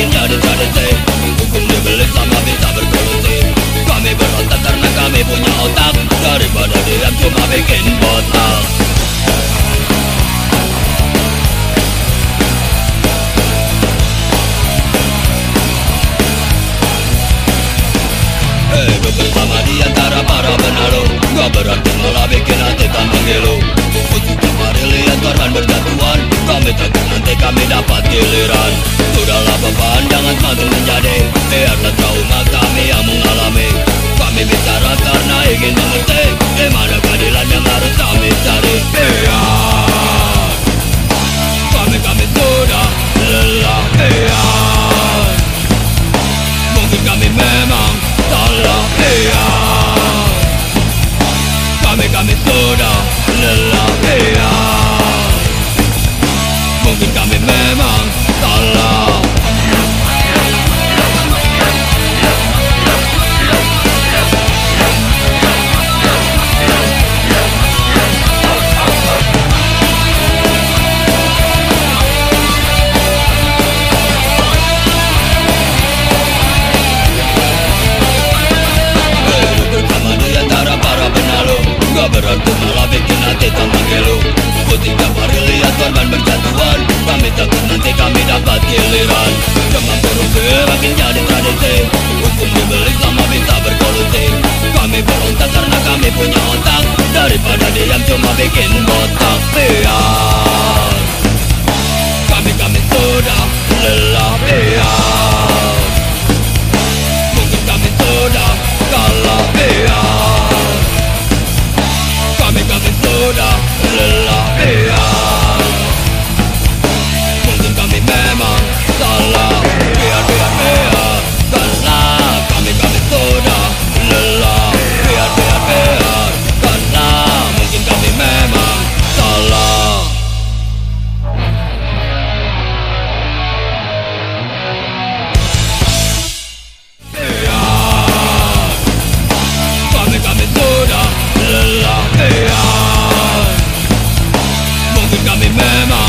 Makin dari tradisi Hukum dibeli sama bisa berkolusi. Kami berontak karena kami punya otak Daripada tambah gelo Ku tiap hari lihat korban berjatuhan. Kami takut nanti kami dapat giliran. Cuma korupsi makin jadi tradisi. Hukum dibeli selama bisa berkolusi. Kami berontak karena kami punya otak. Daripada diam cuma bikin them